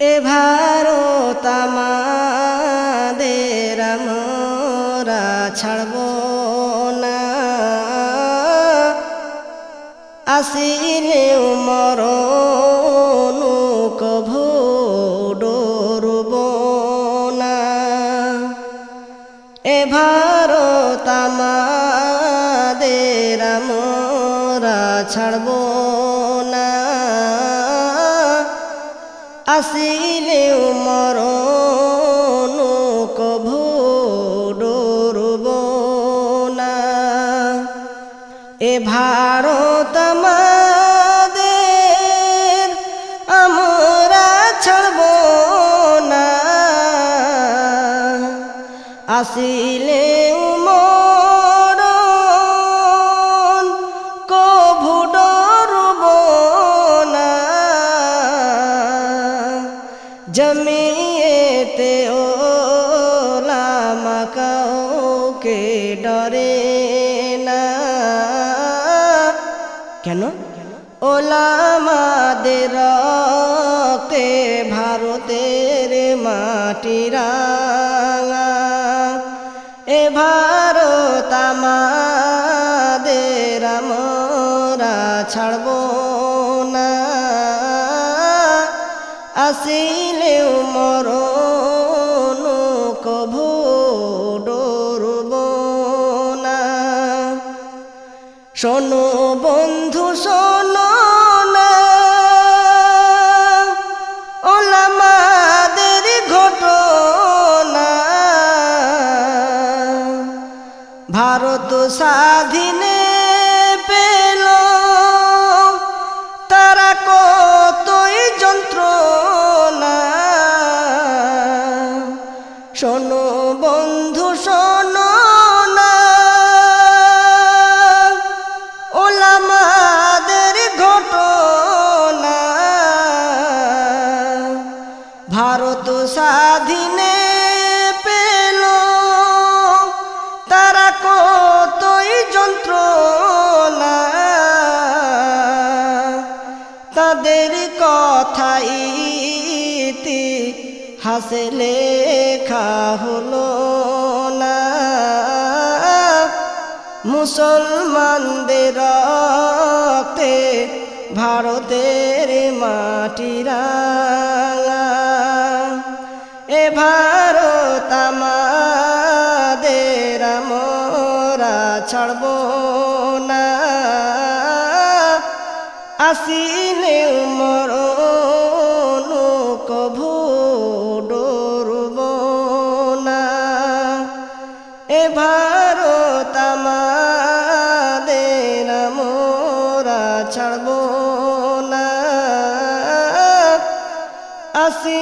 এ ভারত আমাদের আমরা ছাড়ব না। আসিলে মরণ কভু না। ছাড়ব না। আসিলে মরণ কভু ডরব না এ ভারত আমরা ছাড়ব না। আসিলে জমিয়েতে ওলামা কাউকে ডরে না। কেন? ওলামাদের রক্তে ভারতের মাটি রাঙা। এ ভারত আমাদের আমরা ছাড়ব আসিলে মরণ কভু ডরব না। শোনো বন্ধু শোনো ভারত স্বাধীনে শোনো বন্ধু শোনো না। ওলামাদের ঘটনা। ভারত স্বাধীনে পেল। তারা কতই যন্ত্রণা। তাদের কথাই হাসে লেখা হলো না। মুসলমানদের রক্তে ভারতের মাটি রাঙা। এ ভারত আমাদের মোরা ছাড়ব না। আসিলে মরণ ভারত আমাদের আমরা ছাড়ব না। আসি